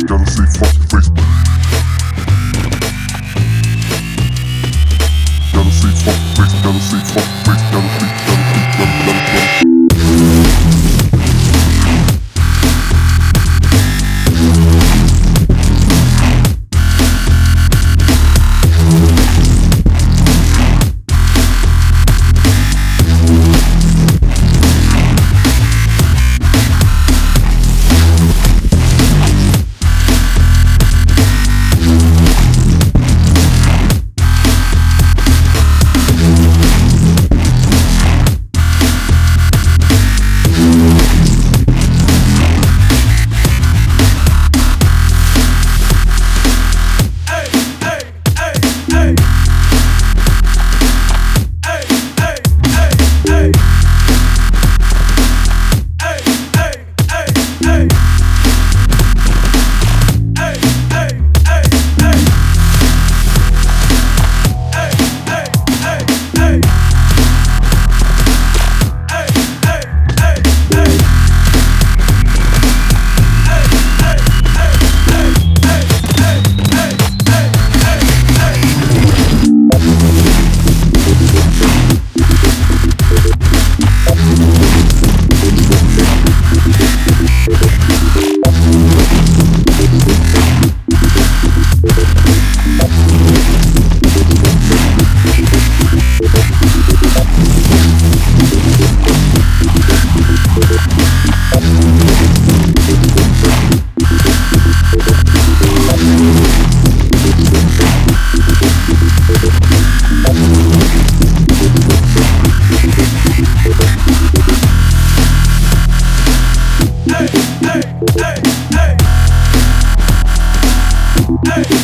Gotta say fuck Facebook. Gotta say fuck Facebook. Gotta say fuck. Hey!